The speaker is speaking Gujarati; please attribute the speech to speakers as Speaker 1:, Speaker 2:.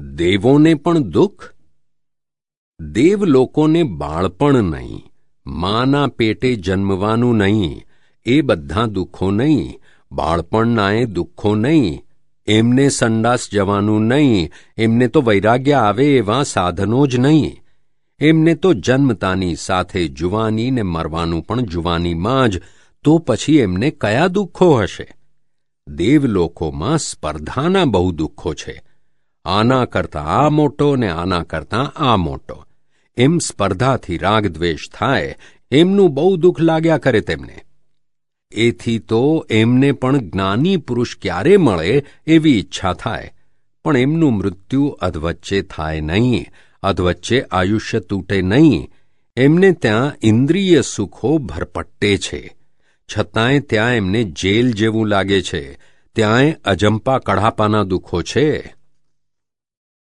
Speaker 1: દેવોને પણ દુઃખ? દેવ લોકોને બાળપણ નહીં, માના પેટે જન્મવાનું નહીં, એ બધા દુઃખો નહીં, બાળપણનાએ દુઃખો નહીં, એમને સંડાસ જવાનું નહીં, એમને તો વૈરાગ્ય આવે એવા સાધનો જ નહીં, એમને તો જન્મતાની સાથે જુવાની ને મરવાનું પણ જુવાનીમાં જ, તો પછી એમને કયા દુઃખો હશે? દેવલોકોમાં સ્પર્ધાના બહુ દુઃખો છે આના કરતાં આ મોટો ને આના કરતાં આ મોટો. એમ સ્પર્ધાથી રાગદ્વેષ થાય, એમનું બહુ દુઃખ લાગ્યા કરે તેમને. એથી તો એમને પણ જ્ઞાની પુરુષ ક્યારે મળે એવી ઈચ્છા થાય. પણ એમનું મૃત્યુ અધવચ્ચે થાય નહીં, અધવચ્ચે આયુષ્ય તૂટે નહીં. એમને ત્યાં ઇન્દ્રિય સુખો ભરપટ્ટે છે. છતાંય ત્યાં એમને જેલ જેવું લાગે છે. ત્યાંય અજંપા કઢાપાના દુઃખો છે.